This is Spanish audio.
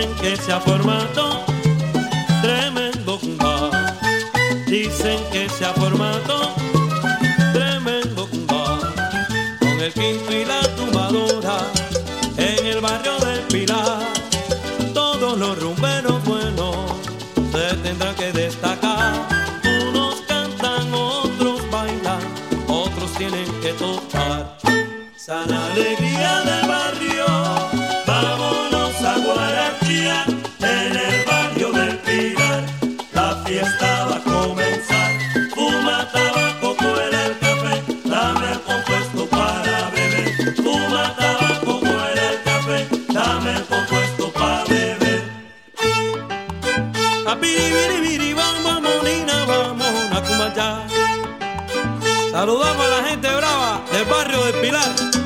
dicen que se ha formado. Tremendo Cuba, dicen que se ha formado. Saludamos a la gente brava del barrio del Pilar.